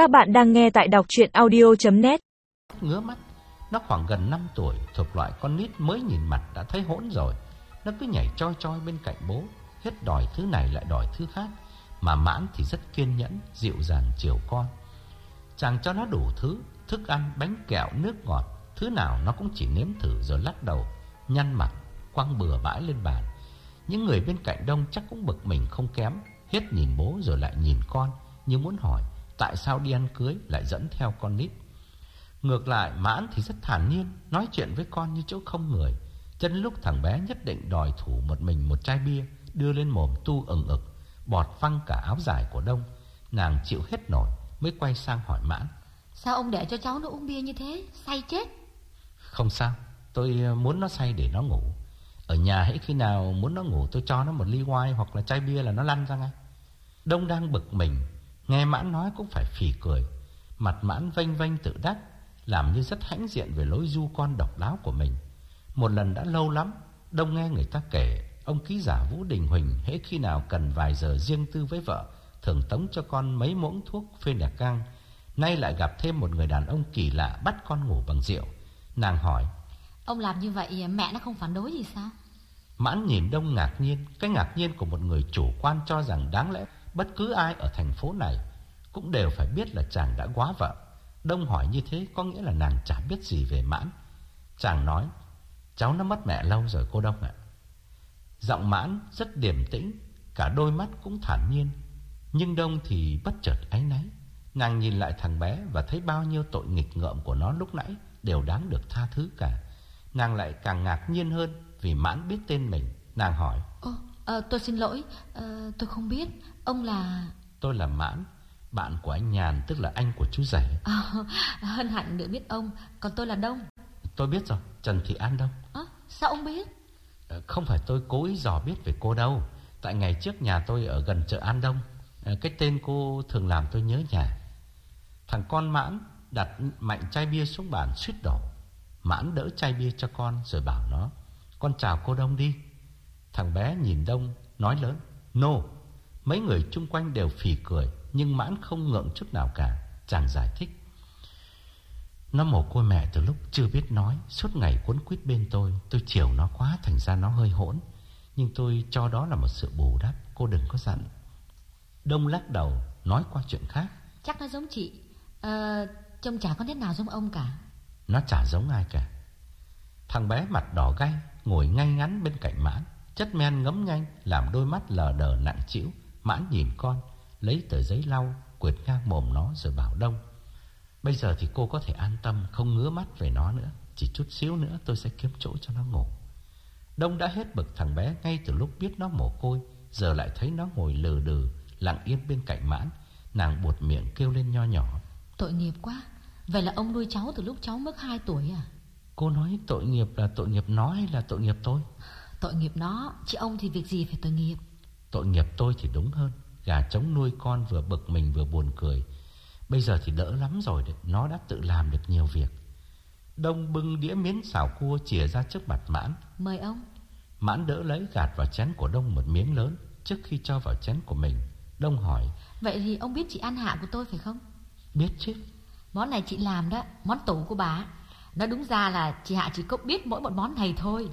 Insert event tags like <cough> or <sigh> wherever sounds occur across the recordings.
Các bạn đang nghe tại đọc chuyện audio.net Ngứa mắt Nó khoảng gần 5 tuổi Thuộc loại con nít mới nhìn mặt đã thấy hỗn rồi. Nó cứ nhảy choi choi bên cạnh bố Hết đòi thứ này lại đòi thứ khác Mà mãn thì rất kiên nhẫn Dịu dàng chiều con Chàng cho nó đủ thứ Thức ăn, bánh kẹo, nước ngọt Thứ nào nó cũng chỉ nếm thử rồi lắc đầu Nhăn mặt, quăng bừa bãi lên bàn. Những người bên cạnh đông chắc cũng bực mình không kém Hết nhìn bố rồi lại nhìn con Như muốn hỏi Tại sao đi ăn cưới lại dẫn theo con nít. Ngược lại Mãn thì rất thản nhiên Nói chuyện với con như chỗ không người. Chân lúc thằng bé nhất định đòi thủ một mình một chai bia Đưa lên mồm tu ừng ực Bọt văng cả áo dài của Đông. Nàng chịu hết nổi Mới quay sang hỏi Mãn. Sao ông để cho cháu nó uống bia như thế? Say chết. Không sao Tôi ờ, muốn nó say để nó ngủ. Ở nhà hãy khi nào muốn nó ngủ Tôi cho nó một ly wine hoặc là chai bia là nó lăn ra ngay. Đông đang bực mình Nghe Mãn nói cũng phải phì cười. Mặt Mãn vênh vênh tự đắc Làm như rất hãnh diện về lối du con độc đáo của mình. Một lần đã lâu lắm Đông nghe người ta kể Ông ký giả Vũ Đình Huỳnh hễ khi nào cần vài giờ riêng tư với vợ Thường tống cho con mấy muỗng thuốc phê nạc căng Nay lại gặp thêm một người đàn ông kỳ lạ Bắt con ngủ bằng rượu. Nàng hỏi Ông làm như vậy mẹ nó không phản đối gì sao? Mãn nhìn Đông ngạc nhiên Cái ngạc nhiên của một người chủ quan cho rằng đáng lẽ Bất cứ ai ở thành phố này Cũng đều phải biết là chàng đã quá vợ. Đông hỏi như thế có nghĩa là nàng chả biết gì về mãn. Chàng nói Cháu nó mất mẹ lâu rồi cô Đông ạ. Giọng mãn rất điềm tĩnh Cả đôi mắt cũng thản nhiên. Nhưng Đông thì bất chợt áy náy. Nàng nhìn lại thằng bé Và thấy bao nhiêu tội nghịch ngợm của nó lúc nãy Đều đáng được tha thứ cả. Nàng lại càng ngạc nhiên hơn Vì mãn biết tên mình. Nàng hỏi Ồ, à, tôi xin lỗi. À, Tôi không biết. Ông là... Tôi là Mãn Bạn của anh Nhàn tức là anh của chú rể. À, Hân hạnh được biết ông. Còn tôi là Đông. Tôi biết rồi. Trần Thị An Đông à, Sao ông biết? Không phải tôi cố ý dò biết về cô đâu. Tại ngày trước nhà tôi ở gần chợ An Đông Cái tên cô thường làm tôi nhớ nhà. Thằng con Mãn đặt mạnh chai bia xuống bàn suýt đổ. Mãn đỡ chai bia cho con rồi bảo nó Con chào cô Đông đi Thằng bé nhìn Đông nói lớn No Mấy người chung quanh đều phì cười Nhưng Mãn không ngượng chút nào cả Chàng giải thích. Nó mồ côi mẹ từ lúc chưa biết nói Suốt ngày quấn quýt bên tôi Tôi chiều nó quá thành ra nó hơi hỗn. Nhưng tôi cho đó là một sự bù đắp Cô đừng có giận. Đông lắc đầu nói qua chuyện khác. Chắc nó giống chị. À, Trông chả có nét nào giống ông cả. Nó chả giống ai cả. Thằng bé mặt đỏ gay Ngồi ngay ngắn bên cạnh Chất men ngấm nhanh Làm đôi mắt lờ đờ nặng chịu Mãn nhìn con Lấy tờ giấy lau Quệt ngang mồm nó rồi bảo đông Bây giờ thì cô có thể an tâm Không ngứa mắt về nó nữa. Chỉ chút xíu nữa tôi sẽ kiếm chỗ cho nó ngủ. Đông đã hết bực thằng bé Ngay từ lúc biết nó mồ côi Giờ lại thấy nó ngồi lừ đừ Lặng yên bên cạnh mãn. Nàng buột miệng kêu lên nho nhỏ Tội nghiệp quá Vậy là ông nuôi cháu từ lúc cháu mất 2 tuổi à? Cô nói tội nghiệp là tội nghiệp nó hay là tội nghiệp tôi Tội nghiệp nó Chứ ông thì việc gì phải tội nghiệp? Tội nghiệp tôi thì đúng hơn. Gà trống nuôi con vừa bực mình vừa buồn cười. Bây giờ thì đỡ lắm rồi đấy Nó đã tự làm được nhiều việc. Đông bưng đĩa miến xào cua chìa ra trước mặt Mãn. Mời ông. Mãn đỡ lấy gạt vào chén của Đông một miếng lớn Trước khi cho vào chén của mình. Đông hỏi Vậy thì ông biết chị ăn hạ của tôi phải không? Biết chứ. Món này chị làm đó Món tủ của bà. Nói đúng ra là chị Hạ chỉ có biết mỗi một món này thôi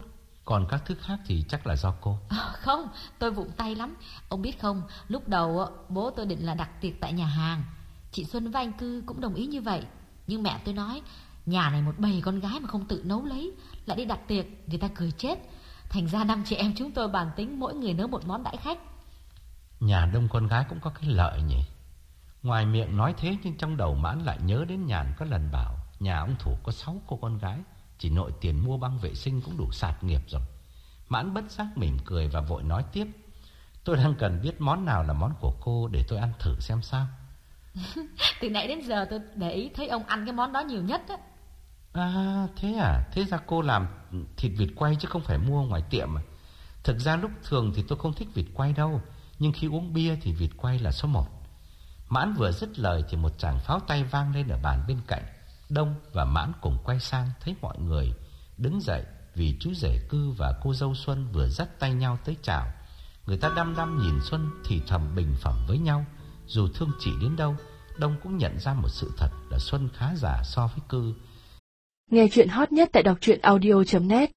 Còn các thứ khác thì chắc là do cô. À, Không tôi vụng tay lắm. Ông biết không Lúc đầu bố tôi định là đặt tiệc tại nhà hàng. Chị Xuân và anh Cư cũng đồng ý như vậy. Nhưng mẹ tôi nói Nhà này một bầy con gái mà không tự nấu lấy. Lại đi đặt tiệc Người ta cười chết. Thành ra năm chị em chúng tôi bàn tính Mỗi người nấu một món đãi khách. Nhà đông con gái cũng có cái lợi nhỉ. Ngoài miệng nói thế Nhưng trong đầu mãn lại nhớ đến nhàn có lần bảo Nhà ông Thủ có 6 cô con gái Chỉ nội tiền mua băng vệ sinh cũng đủ sạt nghiệp rồi. Mãn bất giác mỉm cười và vội nói tiếp. Tôi đang cần biết món nào là món của cô Để tôi ăn thử xem sao. <laughs> Từ nãy đến giờ tôi để ý thấy ông ăn cái món đó nhiều nhất á. À thế à? Thế ra cô làm thịt vịt quay chứ không phải mua ngoài tiệm à? Thực ra lúc thường thì tôi không thích vịt quay đâu Nhưng khi uống bia thì vịt quay là số một. Mãn vừa dứt lời thì một chàng pháo tay vang lên ở bàn bên cạnh Đông và Mãn cùng quay sang thấy mọi người đứng dậy vì chú rể cư và cô dâu Xuân vừa dắt tay nhau tới chào. Người ta đăm đăm nhìn Xuân thì thầm bình phẩm với nhau, dù thương chỉ đến đâu, Đông cũng nhận ra một sự thật là Xuân khá già so với Cư. Nghe chuyện hot nhất tại đọc truyện audio.net